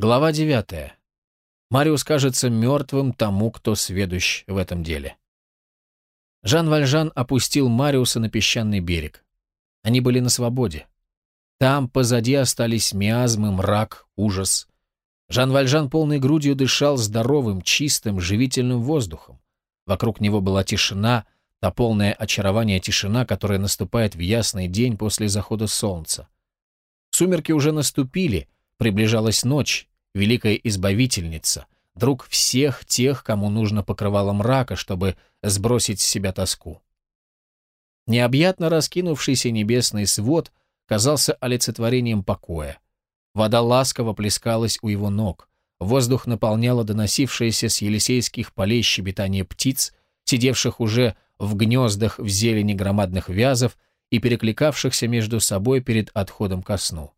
Глава 9. Мариус кажется мертвым тому, кто сведущ в этом деле. Жан Вальжан опустил Мариуса на песчаный берег. Они были на свободе. Там позади остались миазмы, мрак, ужас. Жан Вальжан полной грудью дышал здоровым, чистым, живительным воздухом. Вокруг него была тишина, та полное очарование тишина, которая наступает в ясный день после захода солнца. Сумерки уже наступили, приближалась ночь, великая избавительница, друг всех тех, кому нужно покрывало мрака, чтобы сбросить с себя тоску. Необъятно раскинувшийся небесный свод казался олицетворением покоя. Вода ласково плескалась у его ног, воздух наполняло доносившееся с Елисейских полей щебетание птиц, сидевших уже в гнездах в зелени громадных вязов и перекликавшихся между собой перед отходом ко сну.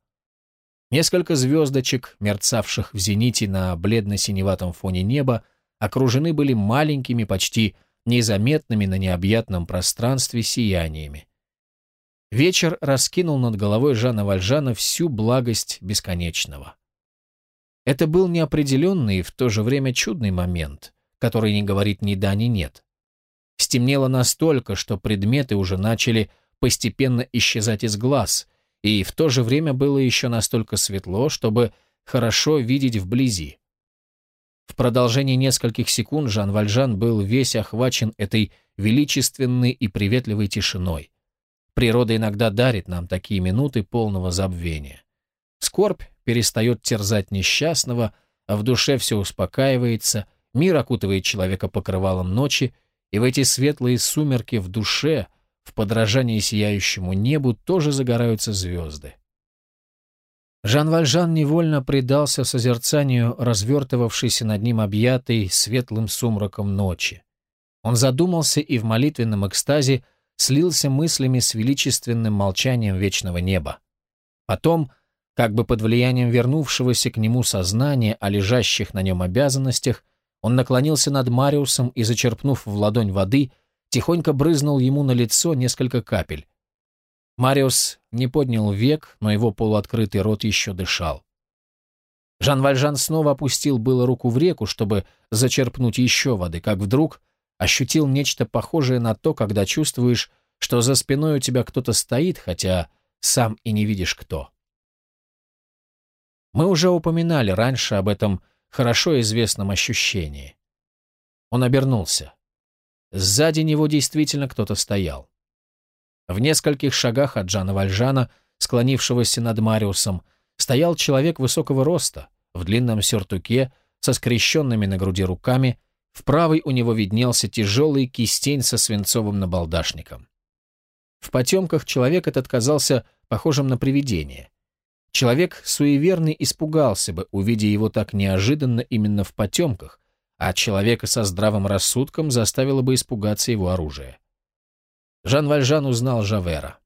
Несколько звездочек, мерцавших в зените на бледно-синеватом фоне неба, окружены были маленькими, почти незаметными на необъятном пространстве сияниями. Вечер раскинул над головой Жана Вальжана всю благость бесконечного. Это был неопределенный и в то же время чудный момент, который не говорит ни да, ни нет. Стемнело настолько, что предметы уже начали постепенно исчезать из глаз, и в то же время было еще настолько светло, чтобы хорошо видеть вблизи. В продолжении нескольких секунд Жан Вальжан был весь охвачен этой величественной и приветливой тишиной. Природа иногда дарит нам такие минуты полного забвения. Скорбь перестает терзать несчастного, а в душе все успокаивается, мир окутывает человека покрывалом ночи, и в эти светлые сумерки в душе – в подражании сияющему небу тоже загораются звезды. Жан Вальжан невольно предался созерцанию развертывавшейся над ним объятой светлым сумраком ночи. Он задумался и в молитвенном экстазе слился мыслями с величественным молчанием вечного неба. Потом, как бы под влиянием вернувшегося к нему сознания о лежащих на нем обязанностях, он наклонился над Мариусом и, зачерпнув в ладонь воды, тихонько брызнул ему на лицо несколько капель. Мариус не поднял век, но его полуоткрытый рот еще дышал. Жан Вальжан снова опустил было руку в реку, чтобы зачерпнуть еще воды, как вдруг ощутил нечто похожее на то, когда чувствуешь, что за спиной у тебя кто-то стоит, хотя сам и не видишь кто. Мы уже упоминали раньше об этом хорошо известном ощущении. Он обернулся. Сзади него действительно кто-то стоял. В нескольких шагах от Жана Вальжана, склонившегося над Мариусом, стоял человек высокого роста, в длинном сюртуке, со скрещенными на груди руками, в правой у него виднелся тяжелый кистень со свинцовым набалдашником. В потемках человек этот казался похожим на привидение. Человек суеверный испугался бы, увидя его так неожиданно именно в потемках, а человека со здравым рассудком заставило бы испугаться его оружия. Жан Вальжан узнал Жавера.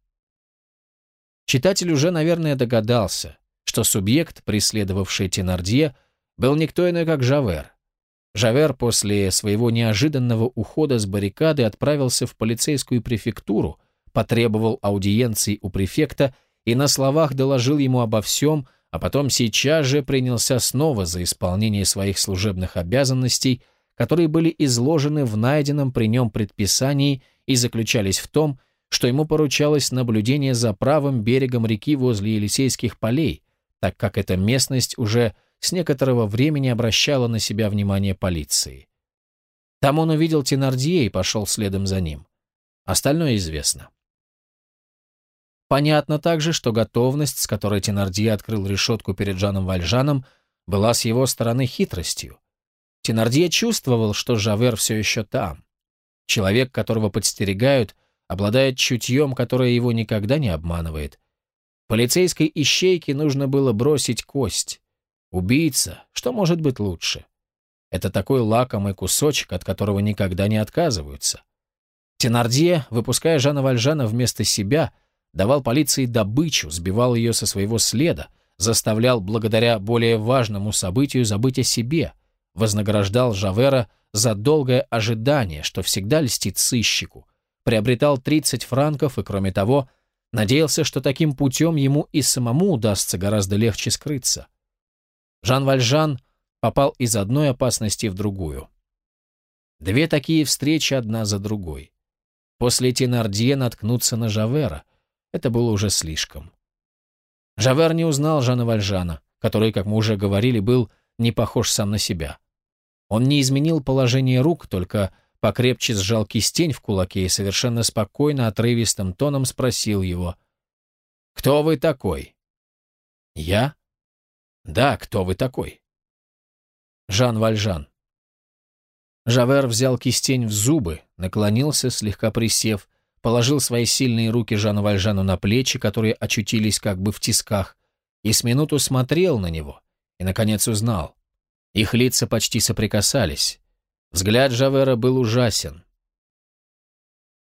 Читатель уже, наверное, догадался, что субъект, преследовавший Тенардье, был никто иной, как Жавер. Жавер после своего неожиданного ухода с баррикады отправился в полицейскую префектуру, потребовал аудиенции у префекта и на словах доложил ему обо всем, а потом сейчас же принялся снова за исполнение своих служебных обязанностей, которые были изложены в найденном при нем предписании и заключались в том, что ему поручалось наблюдение за правым берегом реки возле Елисейских полей, так как эта местность уже с некоторого времени обращала на себя внимание полиции. Там он увидел Тенардье и пошел следом за ним. Остальное известно. Понятно также, что готовность, с которой Тенардье открыл решетку перед Жаном Вальжаном, была с его стороны хитростью. Тенардье чувствовал, что Жавер все еще там. Человек, которого подстерегают, обладает чутьем, которое его никогда не обманывает. Полицейской ищейке нужно было бросить кость. Убийца, что может быть лучше? Это такой лакомый кусочек, от которого никогда не отказываются. Тенардье, выпуская Жана Вальжана вместо себя, — давал полиции добычу, сбивал ее со своего следа, заставлял благодаря более важному событию забыть о себе, вознаграждал Жавера за долгое ожидание, что всегда льстит сыщику, приобретал 30 франков и, кроме того, надеялся, что таким путем ему и самому удастся гораздо легче скрыться. Жан Вальжан попал из одной опасности в другую. Две такие встречи одна за другой. После Тенардье наткнуться на Жавера — это было уже слишком. Жавер не узнал Жана Вальжана, который, как мы уже говорили, был не похож сам на себя. Он не изменил положение рук, только покрепче сжал кистень в кулаке и совершенно спокойно, отрывистым тоном спросил его. «Кто вы такой?» «Я?» «Да, кто вы такой?» «Жан Вальжан». Жавер взял кистень в зубы, наклонился, слегка присев, положил свои сильные руки Жану Вальжану на плечи, которые очутились как бы в тисках, и с минуту смотрел на него, и, наконец, узнал. Их лица почти соприкасались. Взгляд Жавера был ужасен.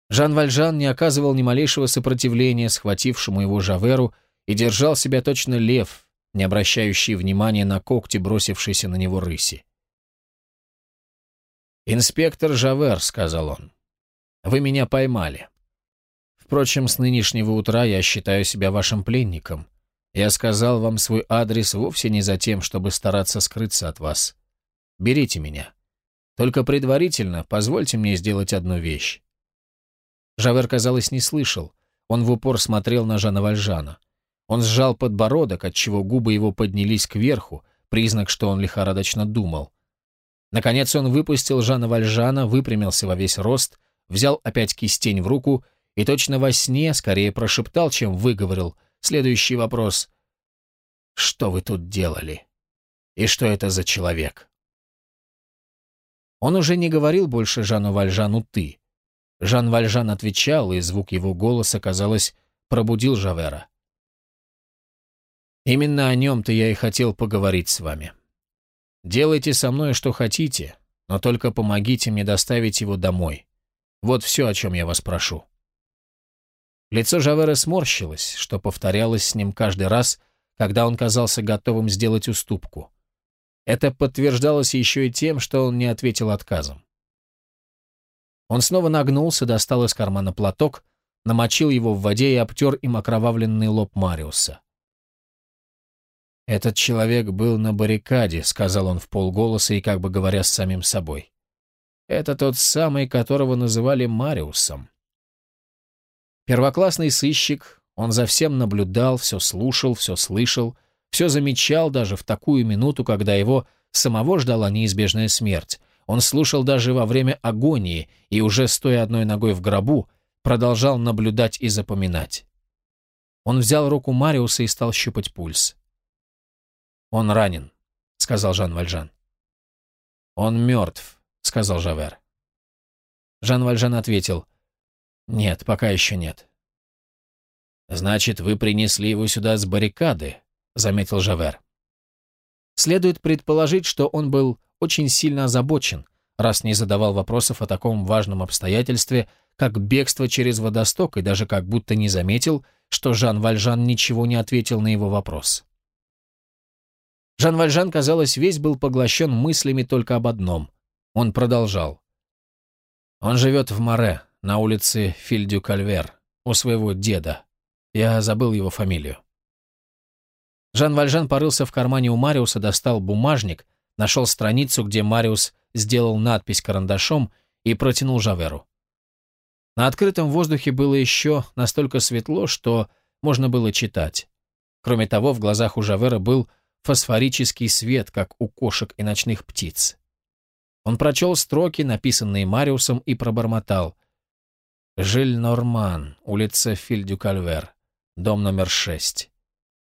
Жан Вальжан не оказывал ни малейшего сопротивления схватившему его Жаверу и держал себя точно лев, не обращающий внимания на когти, бросившиеся на него рыси. «Инспектор Жавер», — сказал он, — «вы меня поймали. Впрочем, с нынешнего утра я считаю себя вашим пленником. Я сказал вам свой адрес вовсе не за тем, чтобы стараться скрыться от вас. Берите меня. Только предварительно позвольте мне сделать одну вещь». Жавер, казалось, не слышал. Он в упор смотрел на Жана Вальжана. Он сжал подбородок, отчего губы его поднялись кверху, признак, что он лихорадочно думал. Наконец он выпустил Жана Вальжана, выпрямился во весь рост, взял опять кистень в руку и точно во сне скорее прошептал, чем выговорил следующий вопрос. «Что вы тут делали? И что это за человек?» Он уже не говорил больше Жану Вальжану «ты». Жан Вальжан отвечал, и звук его голоса, казалось, пробудил Жавера. «Именно о нем-то я и хотел поговорить с вами. Делайте со мной что хотите, но только помогите мне доставить его домой. Вот все, о чем я вас прошу». Лицо Жавера сморщилось, что повторялось с ним каждый раз, когда он казался готовым сделать уступку. Это подтверждалось еще и тем, что он не ответил отказом. Он снова нагнулся, достал из кармана платок, намочил его в воде и обтер им окровавленный лоб Мариуса. «Этот человек был на баррикаде», — сказал он в полголоса и как бы говоря с самим собой. «Это тот самый, которого называли Мариусом». Первоклассный сыщик, он за всем наблюдал, все слушал, все слышал, все замечал даже в такую минуту, когда его самого ждала неизбежная смерть. Он слушал даже во время агонии и, уже стоя одной ногой в гробу, продолжал наблюдать и запоминать. Он взял руку Мариуса и стал щупать пульс. «Он ранен», — сказал Жан Вальжан. «Он мертв», — сказал Жавер. Жан Вальжан ответил, «Нет, пока еще нет». «Значит, вы принесли его сюда с баррикады», — заметил Жавер. Следует предположить, что он был очень сильно озабочен, раз не задавал вопросов о таком важном обстоятельстве, как бегство через водосток, и даже как будто не заметил, что Жан Вальжан ничего не ответил на его вопрос. Жан Вальжан, казалось, весь был поглощен мыслями только об одном. Он продолжал. «Он живет в Море, на улице Фильдю-Кальвер, у своего деда. Я забыл его фамилию». Жан Вальжан порылся в кармане у Мариуса, достал бумажник, нашел страницу, где Мариус сделал надпись карандашом и протянул Жаверу. На открытом воздухе было еще настолько светло, что можно было читать. Кроме того, в глазах у Жавера был фосфорический свет, как у кошек и ночных птиц. Он прочел строки, написанные Мариусом, и пробормотал. «Жиль Норман, улица Фильдю-Кальвер, дом номер шесть».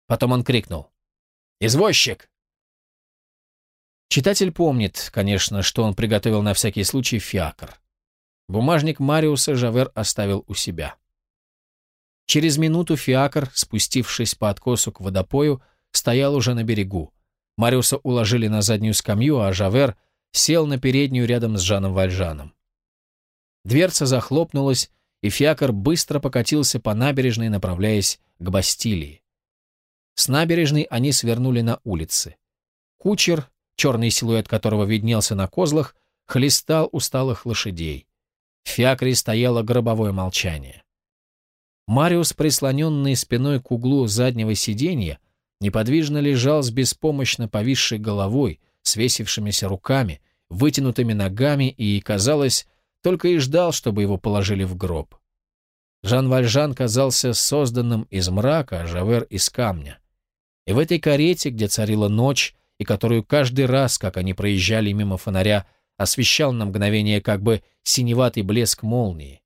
Потом он крикнул. «Извозчик!» Читатель помнит, конечно, что он приготовил на всякий случай фиакр. Бумажник Мариуса Жавер оставил у себя. Через минуту фиакр, спустившись по откосу к водопою, стоял уже на берегу. Мариуса уложили на заднюю скамью, а Жавер сел на переднюю рядом с Жаном Вальжаном. Дверца захлопнулась, и фиакр быстро покатился по набережной, направляясь к Бастилии. С набережной они свернули на улицы. Кучер, черный силуэт которого виднелся на козлах, хлестал усталых лошадей. В фиакре стояло гробовое молчание. Мариус, прислоненный спиной к углу заднего сиденья, неподвижно лежал с беспомощно повисшей головой, свесившимися руками, вытянутыми ногами и, казалось, только и ждал, чтобы его положили в гроб. Жан Вальжан казался созданным из мрака, а Жавер — из камня. И в этой карете, где царила ночь, и которую каждый раз, как они проезжали мимо фонаря, освещал на мгновение как бы синеватый блеск молнии,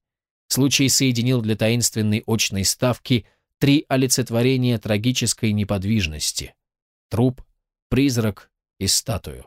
случай соединил для таинственной очной ставки три олицетворения трагической неподвижности — труп, призрак и статую.